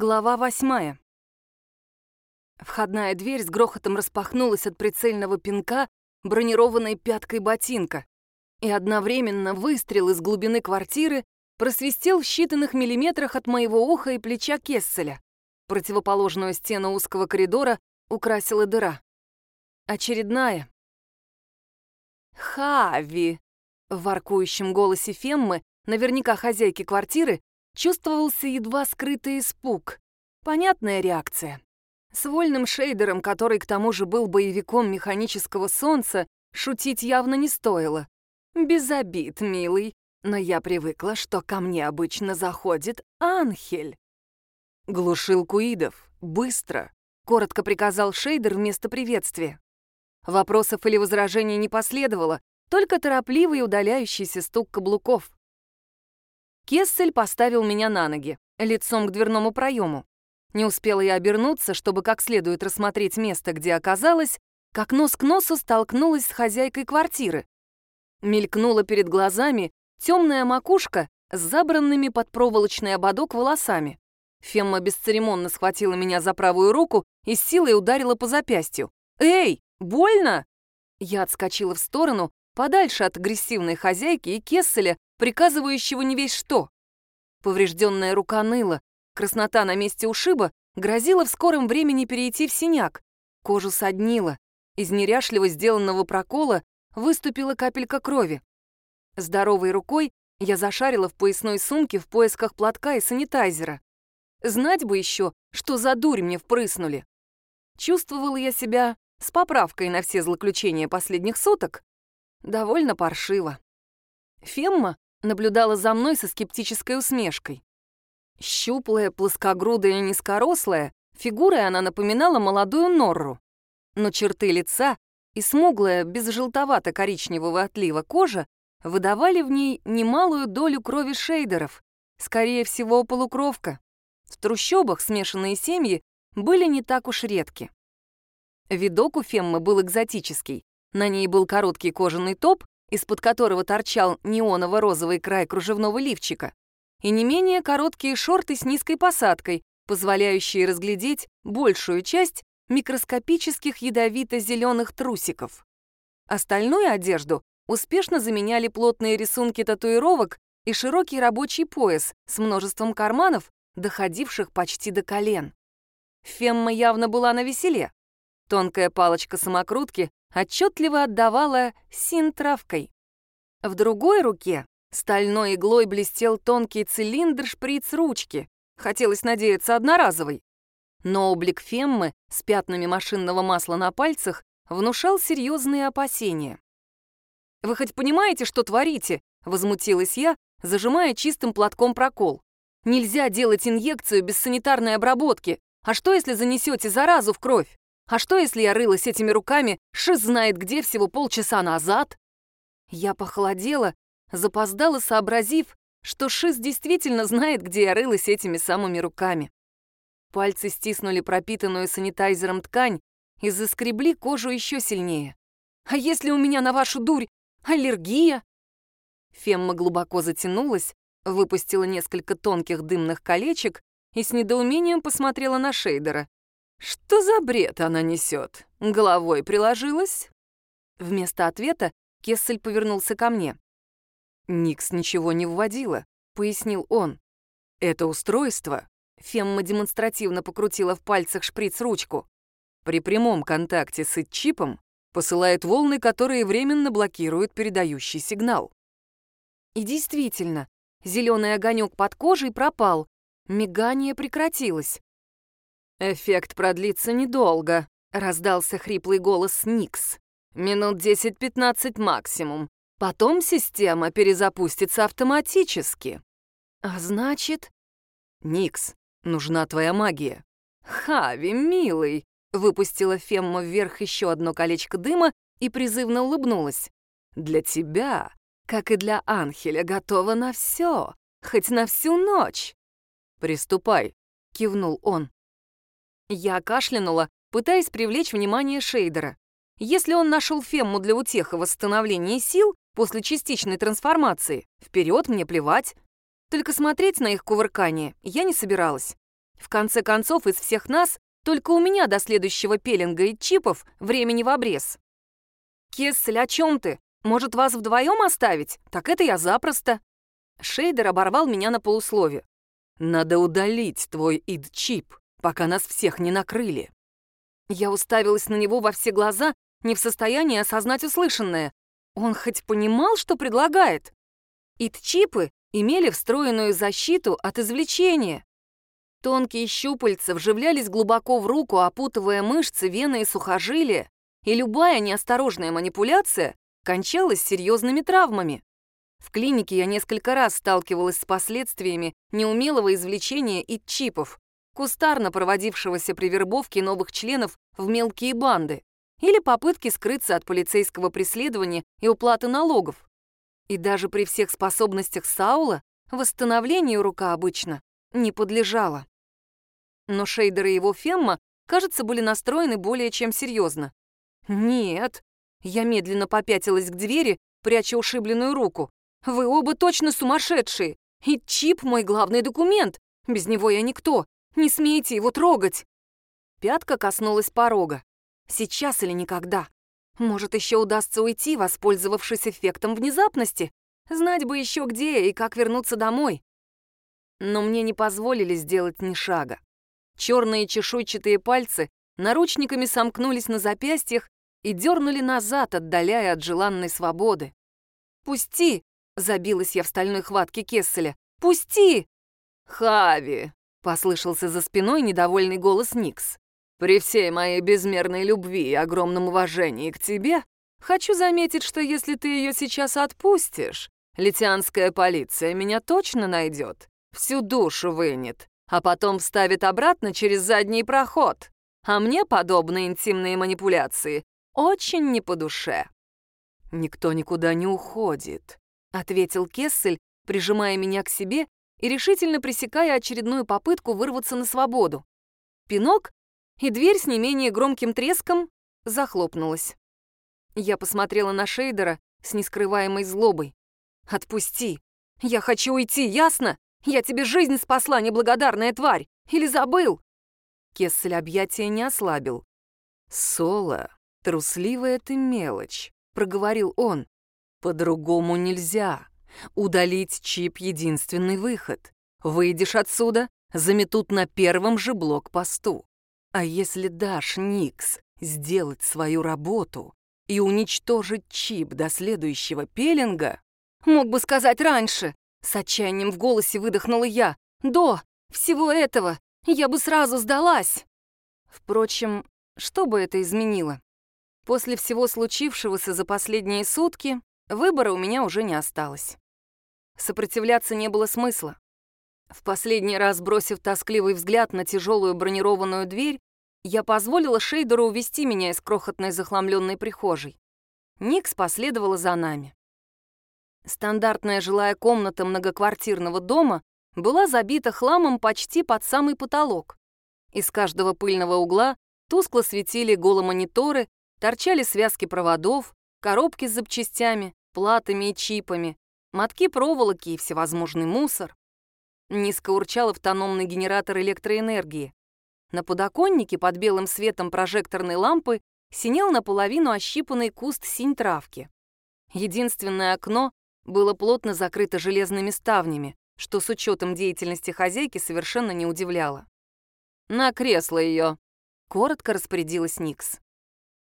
Глава восьмая. Входная дверь с грохотом распахнулась от прицельного пинка бронированной пяткой ботинка, и одновременно выстрел из глубины квартиры просвистел в считанных миллиметрах от моего уха и плеча Кесселя. Противоположную стену узкого коридора украсила дыра. Очередная. «Хави!» В воркующем голосе Феммы, наверняка хозяйки квартиры, чувствовался едва скрытый испуг. Понятная реакция. С вольным шейдером, который к тому же был боевиком механического солнца, шутить явно не стоило. Без обид, милый, но я привыкла, что ко мне обычно заходит Анхель. Глушил Куидов. Быстро. Коротко приказал шейдер вместо приветствия. Вопросов или возражений не последовало, только торопливый удаляющийся стук каблуков. Кессель поставил меня на ноги, лицом к дверному проему. Не успела я обернуться, чтобы как следует рассмотреть место, где оказалась, как нос к носу столкнулась с хозяйкой квартиры. Мелькнула перед глазами темная макушка с забранными под проволочный ободок волосами. Фемма бесцеремонно схватила меня за правую руку и с силой ударила по запястью. «Эй, больно?» Я отскочила в сторону, подальше от агрессивной хозяйки и Кесселя, приказывающего не весь что. Поврежденная рука ныла, краснота на месте ушиба грозила в скором времени перейти в синяк, кожу соднила, из неряшливо сделанного прокола выступила капелька крови. Здоровой рукой я зашарила в поясной сумке в поисках платка и санитайзера. Знать бы еще, что за дурь мне впрыснули. Чувствовала я себя с поправкой на все злоключения последних суток довольно паршиво. Фемма наблюдала за мной со скептической усмешкой. Щуплая, плоскогрудая и низкорослая, фигурой она напоминала молодую Норру. Но черты лица и смуглая, без желтовато-коричневого отлива кожа выдавали в ней немалую долю крови шейдеров, скорее всего, полукровка. В трущобах смешанные семьи были не так уж редки. Видок у Феммы был экзотический. На ней был короткий кожаный топ из-под которого торчал неоново-розовый край кружевного лифчика, и не менее короткие шорты с низкой посадкой, позволяющие разглядеть большую часть микроскопических ядовито-зеленых трусиков. Остальную одежду успешно заменяли плотные рисунки татуировок и широкий рабочий пояс с множеством карманов, доходивших почти до колен. Фемма явно была на веселе. Тонкая палочка самокрутки отчетливо отдавала син-травкой. В другой руке стальной иглой блестел тонкий цилиндр шприц ручки. Хотелось надеяться одноразовый. Но облик Феммы с пятнами машинного масла на пальцах внушал серьезные опасения. «Вы хоть понимаете, что творите?» — возмутилась я, зажимая чистым платком прокол. «Нельзя делать инъекцию без санитарной обработки. А что, если занесете заразу в кровь?» А что, если я рылась этими руками, шиз знает где, всего полчаса назад? Я похолодела, запоздала, сообразив, что шиз действительно знает, где я рылась этими самыми руками. Пальцы стиснули пропитанную санитайзером ткань и заскребли кожу еще сильнее. «А если у меня на вашу дурь аллергия?» Фемма глубоко затянулась, выпустила несколько тонких дымных колечек и с недоумением посмотрела на Шейдера. Что за бред она несет? Головой приложилась? Вместо ответа Кессель повернулся ко мне. «Никс ничего не вводила», — пояснил он. «Это устройство...» Фемма демонстративно покрутила в пальцах шприц-ручку. «При прямом контакте с чипом посылает волны, которые временно блокируют передающий сигнал». И действительно, зеленый огонек под кожей пропал, мигание прекратилось. «Эффект продлится недолго», — раздался хриплый голос Никс. «Минут 10-15 максимум. Потом система перезапустится автоматически». «А значит...» «Никс, нужна твоя магия». «Хави, милый!» — выпустила Фемма вверх еще одно колечко дыма и призывно улыбнулась. «Для тебя, как и для Анхеля, готова на все, хоть на всю ночь». «Приступай», — кивнул он. Я кашлянула, пытаясь привлечь внимание Шейдера. Если он нашел Фемму для утеха восстановления сил после частичной трансформации, вперед мне плевать. Только смотреть на их кувыркание я не собиралась. В конце концов, из всех нас только у меня до следующего пеленга и чипов времени в обрез. «Кессель, о чем ты? Может, вас вдвоем оставить? Так это я запросто». Шейдер оборвал меня на полуслове. «Надо удалить твой ид-чип, пока нас всех не накрыли». Я уставилась на него во все глаза, не в состоянии осознать услышанное. Он хоть понимал, что предлагает? Ид-чипы имели встроенную защиту от извлечения. Тонкие щупальца вживлялись глубоко в руку, опутывая мышцы, вены и сухожилия, и любая неосторожная манипуляция кончалась серьезными травмами. В клинике я несколько раз сталкивалась с последствиями неумелого извлечения и чипов, кустарно проводившегося при вербовке новых членов в мелкие банды, или попытки скрыться от полицейского преследования и уплаты налогов. И даже при всех способностях Саула восстановлению рука обычно не подлежала. Но Шейдер и его Фемма, кажется, были настроены более чем серьезно. «Нет». Я медленно попятилась к двери, пряча ушибленную руку. «Вы оба точно сумасшедшие! И чип — мой главный документ! Без него я никто! Не смейте его трогать!» Пятка коснулась порога. Сейчас или никогда. Может, еще удастся уйти, воспользовавшись эффектом внезапности? Знать бы еще где и как вернуться домой. Но мне не позволили сделать ни шага. Черные чешуйчатые пальцы наручниками сомкнулись на запястьях и дернули назад, отдаляя от желанной свободы. «Пусти!» — забилась я в стальной хватке Кесселя. «Пусти!» «Хави!» — послышался за спиной недовольный голос Никс. «При всей моей безмерной любви и огромном уважении к тебе, хочу заметить, что если ты ее сейчас отпустишь, литианская полиция меня точно найдет, всю душу вынет, а потом вставит обратно через задний проход. А мне подобные интимные манипуляции очень не по душе». «Никто никуда не уходит», — ответил Кессель, прижимая меня к себе и решительно пресекая очередную попытку вырваться на свободу. Пинок, и дверь с не менее громким треском захлопнулась. Я посмотрела на Шейдера с нескрываемой злобой. «Отпусти! Я хочу уйти, ясно? Я тебе жизнь спасла, неблагодарная тварь! Или забыл?» Кессель объятия не ослабил. «Соло, трусливая ты мелочь», — проговорил он. «По-другому нельзя. Удалить чип — единственный выход. Выйдешь отсюда, заметут на первом же блокпосту. А если дашь Никс сделать свою работу и уничтожить чип до следующего пеленга, мог бы сказать раньше, с отчаянием в голосе выдохнула я. До всего этого я бы сразу сдалась. Впрочем, что бы это изменило? После всего случившегося за последние сутки выбора у меня уже не осталось. Сопротивляться не было смысла. В последний раз, бросив тоскливый взгляд на тяжелую бронированную дверь, я позволила Шейдеру увести меня из крохотной захламленной прихожей. Никс последовала за нами. Стандартная жилая комната многоквартирного дома была забита хламом почти под самый потолок. Из каждого пыльного угла тускло светили голомониторы, торчали связки проводов, коробки с запчастями, платами и чипами, мотки проволоки и всевозможный мусор. Низко урчал автономный генератор электроэнергии. На подоконнике под белым светом прожекторной лампы синел наполовину ощипанный куст синь травки. Единственное окно было плотно закрыто железными ставнями, что с учетом деятельности хозяйки совершенно не удивляло. «На кресло ее!» — коротко распорядилась Никс.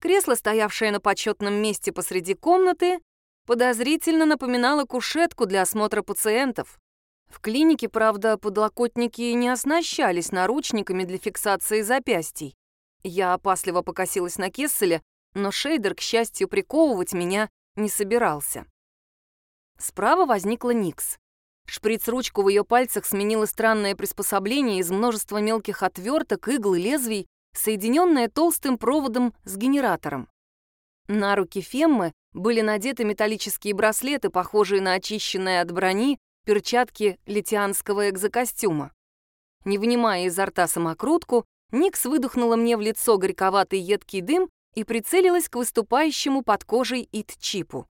Кресло, стоявшее на почетном месте посреди комнаты, подозрительно напоминало кушетку для осмотра пациентов. В клинике, правда, подлокотники не оснащались наручниками для фиксации запястий. Я опасливо покосилась на Кесселя, но Шейдер, к счастью, приковывать меня не собирался. Справа возникла Никс. Шприц-ручку в ее пальцах сменило странное приспособление из множества мелких отверток, игл и лезвий, соединенное толстым проводом с генератором. На руки Феммы были надеты металлические браслеты, похожие на очищенные от брони перчатки литианского экзокостюма. Не вынимая изо рта самокрутку, Никс выдохнула мне в лицо горьковатый едкий дым и прицелилась к выступающему под кожей ит-чипу.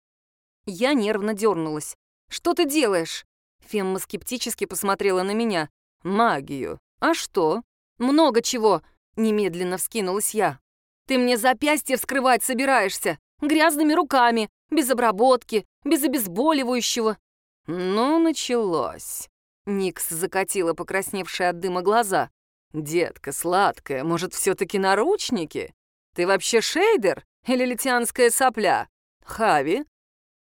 Я нервно дернулась. «Что ты делаешь?» Фемма скептически посмотрела на меня. «Магию. А что?» Много чего!» — немедленно вскинулась я. «Ты мне запястье вскрывать собираешься! Грязными руками, без обработки, без обезболивающего!» «Ну, началось!» Никс закатила покрасневшие от дыма глаза. «Детка сладкая, может, все-таки наручники? Ты вообще шейдер или литианская сопля? Хави?»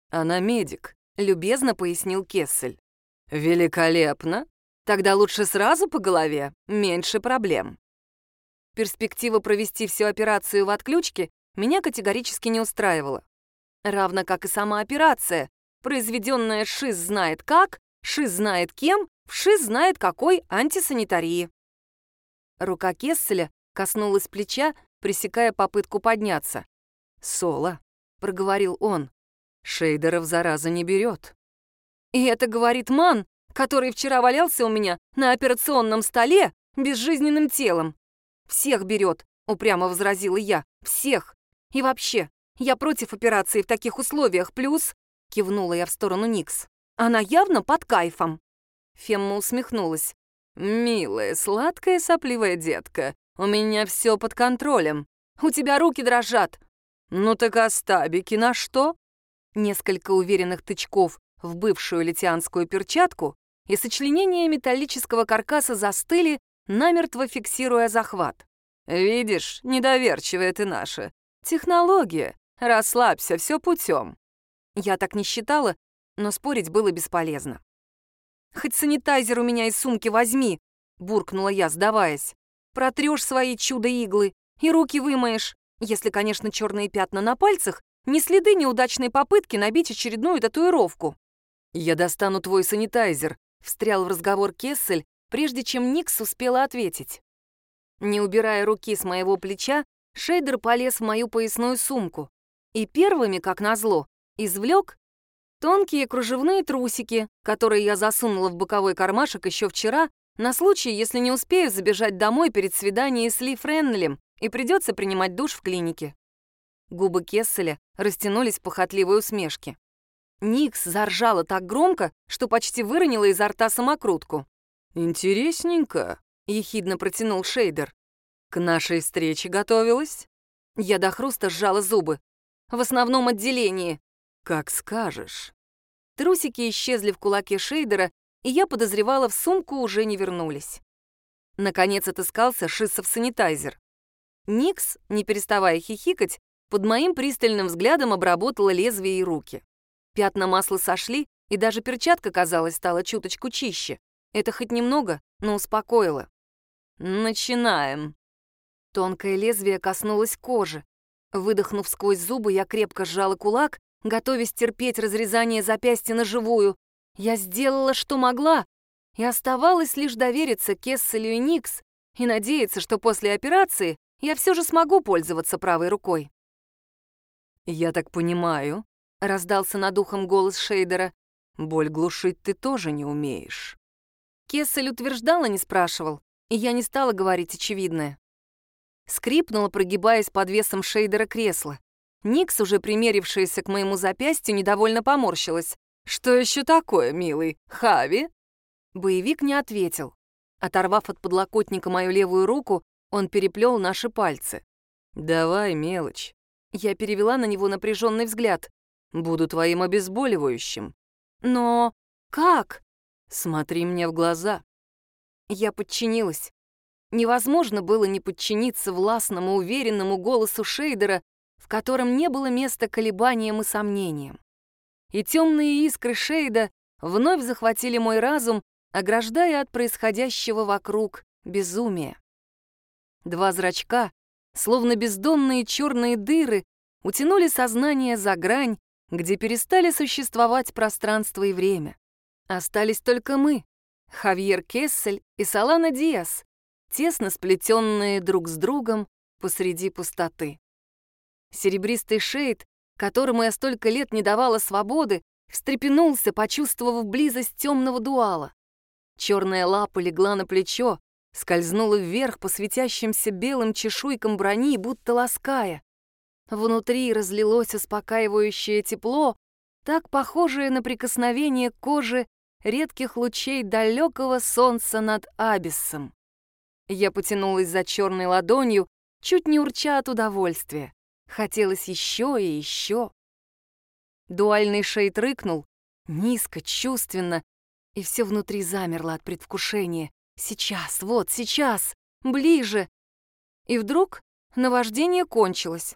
«Она медик», — любезно пояснил Кессель. «Великолепно. Тогда лучше сразу по голове, меньше проблем». Перспектива провести всю операцию в отключке меня категорически не устраивала. Равно как и сама операция, произведенная ШИЗ знает как, ШИЗ знает кем, ШИЗ знает какой антисанитарии. Рука Кесселя коснулась плеча, пресекая попытку подняться. «Соло», — проговорил он, — «шейдеров зараза не берет». «И это говорит Ман, который вчера валялся у меня на операционном столе безжизненным телом. Всех берет», — упрямо возразила я, — «всех. И вообще, я против операции в таких условиях, плюс...» — кивнула я в сторону Никс. «Она явно под кайфом». Фемма усмехнулась. «Милая, сладкая, сопливая детка, у меня все под контролем. У тебя руки дрожат». «Ну так а на что?» Несколько уверенных тычков в бывшую литианскую перчатку, и сочленения металлического каркаса застыли, намертво фиксируя захват. «Видишь, недоверчивая ты наша. Технология. Расслабься, все путем». Я так не считала, но спорить было бесполезно. «Хоть санитайзер у меня из сумки возьми», — буркнула я, сдаваясь. «Протрешь свои чудо-иглы и руки вымоешь, если, конечно, черные пятна на пальцах не следы неудачной попытки набить очередную татуировку». «Я достану твой санитайзер», — встрял в разговор Кессель, прежде чем Никс успела ответить. Не убирая руки с моего плеча, Шейдер полез в мою поясную сумку и первыми, как назло, извлек тонкие кружевные трусики, которые я засунула в боковой кармашек еще вчера, на случай, если не успею забежать домой перед свиданием с Ли Френнелем и придется принимать душ в клинике. Губы Кесселя растянулись в похотливой усмешке. Никс заржала так громко, что почти выронила изо рта самокрутку. «Интересненько», — ехидно протянул Шейдер. «К нашей встрече готовилась?» Я до хруста сжала зубы. «В основном отделении». «Как скажешь». Трусики исчезли в кулаке Шейдера, и я подозревала, в сумку уже не вернулись. Наконец отыскался Шиссов санитайзер. Никс, не переставая хихикать, под моим пристальным взглядом обработала лезвие и руки. Пятна масла сошли, и даже перчатка, казалось, стала чуточку чище. Это хоть немного, но успокоило. «Начинаем». Тонкое лезвие коснулось кожи. Выдохнув сквозь зубы, я крепко сжала кулак, готовясь терпеть разрезание запястья на живую. Я сделала, что могла, и оставалось лишь довериться Кесселю и Никс и надеяться, что после операции я все же смогу пользоваться правой рукой. «Я так понимаю», — раздался над ухом голос Шейдера, «боль глушить ты тоже не умеешь». Кессель утверждал, а не спрашивал, и я не стала говорить очевидное. Скрипнула, прогибаясь под весом шейдера кресла. Никс, уже примерившаяся к моему запястью, недовольно поморщилась. «Что еще такое, милый? Хави?» Боевик не ответил. Оторвав от подлокотника мою левую руку, он переплел наши пальцы. «Давай, мелочь». Я перевела на него напряженный взгляд. «Буду твоим обезболивающим». «Но как?» Смотри мне в глаза. Я подчинилась. Невозможно было не подчиниться властному, уверенному голосу Шейдера, в котором не было места колебаниям и сомнениям. И темные искры Шейда вновь захватили мой разум, ограждая от происходящего вокруг безумия. Два зрачка, словно бездонные черные дыры, утянули сознание за грань, где перестали существовать пространство и время. Остались только мы, Хавьер Кессель и Салана Диас, тесно сплетенные друг с другом посреди пустоты. Серебристый шейд, которому я столько лет не давала свободы, встрепенулся, почувствовав близость темного дуала. Черная лапа легла на плечо, скользнула вверх по светящимся белым чешуйкам брони, будто лаская. Внутри разлилось успокаивающее тепло, так похожее на прикосновение кожи редких лучей далекого солнца над Абиссом. Я потянулась за черной ладонью, чуть не урча от удовольствия. Хотелось еще и еще. Дуальный шейд рыкнул, низко, чувственно, и все внутри замерло от предвкушения. Сейчас, вот, сейчас, ближе. И вдруг наваждение кончилось.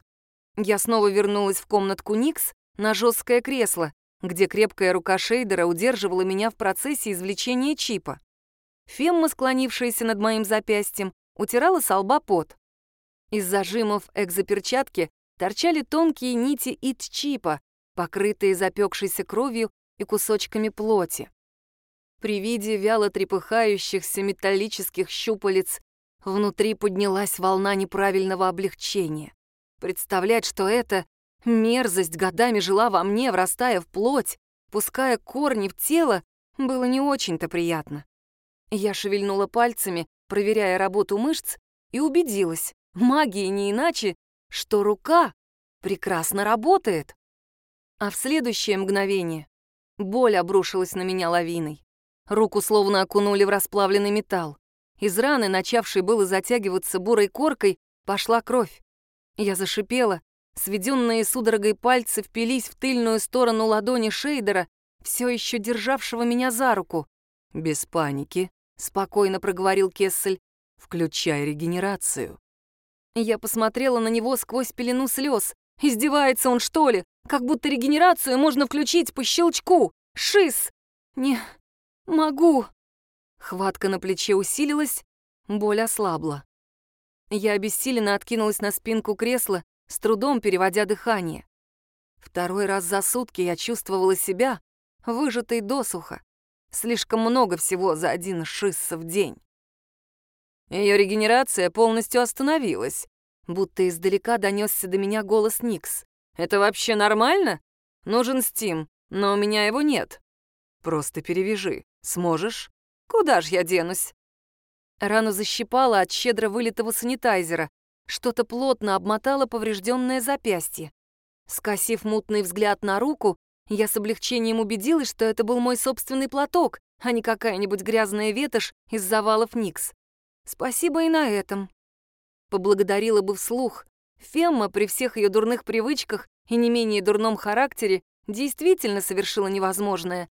Я снова вернулась в комнатку Никс на жесткое кресло, где крепкая рука Шейдера удерживала меня в процессе извлечения чипа. Фемма, склонившаяся над моим запястьем, утирала со лба пот. Из зажимов экзоперчатки торчали тонкие нити ит-чипа, покрытые запекшейся кровью и кусочками плоти. При виде вяло трепыхающихся металлических щупалец внутри поднялась волна неправильного облегчения. Представлять, что эта мерзость годами жила во мне, врастая в плоть, пуская корни в тело, было не очень-то приятно. Я шевельнула пальцами, проверяя работу мышц, и убедилась, магия не иначе, что рука прекрасно работает. А в следующее мгновение боль обрушилась на меня лавиной. Руку словно окунули в расплавленный металл. Из раны, начавшей было затягиваться бурой коркой, пошла кровь. Я зашипела, сведенные судорогой пальцы впились в тыльную сторону ладони Шейдера, все еще державшего меня за руку. «Без паники», — спокойно проговорил Кессель, — «включай регенерацию». Я посмотрела на него сквозь пелену слез. Издевается он, что ли? Как будто регенерацию можно включить по щелчку. Шиз! Не могу. Хватка на плече усилилась, боль ослабла. Я обессиленно откинулась на спинку кресла, с трудом переводя дыхание. Второй раз за сутки я чувствовала себя выжатой досуха. Слишком много всего за один шисс в день. Ее регенерация полностью остановилась, будто издалека донесся до меня голос Никс. «Это вообще нормально? Нужен Стим, но у меня его нет. Просто перевяжи. Сможешь? Куда ж я денусь?» Рану защипала от щедро вылитого санитайзера. Что-то плотно обмотало поврежденное запястье. Скосив мутный взгляд на руку, я с облегчением убедилась, что это был мой собственный платок, а не какая-нибудь грязная ветошь из завалов Никс. Спасибо и на этом. Поблагодарила бы вслух. Фемма при всех ее дурных привычках и не менее дурном характере действительно совершила невозможное.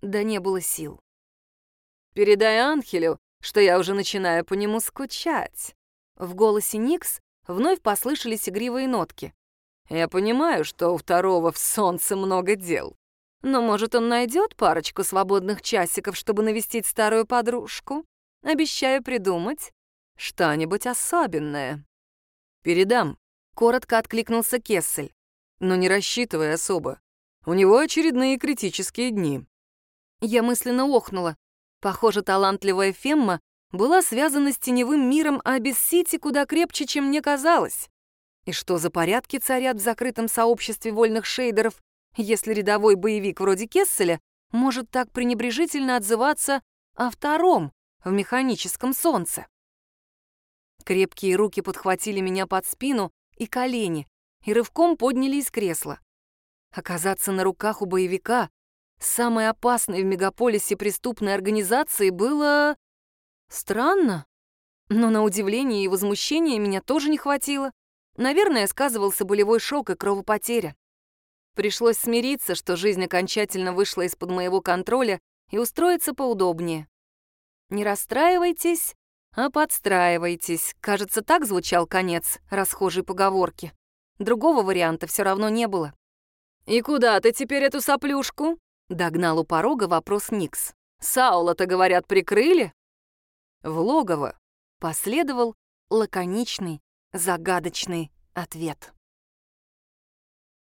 Да не было сил. «Передай Анхелю, что я уже начинаю по нему скучать». В голосе Никс вновь послышались игривые нотки. «Я понимаю, что у второго в солнце много дел. Но, может, он найдет парочку свободных часиков, чтобы навестить старую подружку? Обещаю придумать что-нибудь особенное». «Передам», — коротко откликнулся Кессель. «Но не рассчитывай особо. У него очередные критические дни». Я мысленно охнула. Похоже, талантливая Фемма была связана с теневым миром Абис-Сити куда крепче, чем мне казалось. И что за порядки царят в закрытом сообществе вольных шейдеров, если рядовой боевик вроде Кесселя может так пренебрежительно отзываться о втором в механическом солнце? Крепкие руки подхватили меня под спину и колени и рывком подняли из кресла. Оказаться на руках у боевика, самой опасной в мегаполисе преступной организации, было... странно. Но на удивление и возмущение меня тоже не хватило. Наверное, сказывался болевой шок и кровопотеря. Пришлось смириться, что жизнь окончательно вышла из-под моего контроля и устроиться поудобнее. Не расстраивайтесь, а подстраивайтесь. Кажется, так звучал конец расхожей поговорки. Другого варианта все равно не было. «И куда ты теперь эту соплюшку?» — догнал у порога вопрос Никс. «Саула-то, говорят, прикрыли?» В логово последовал лаконичный, загадочный ответ.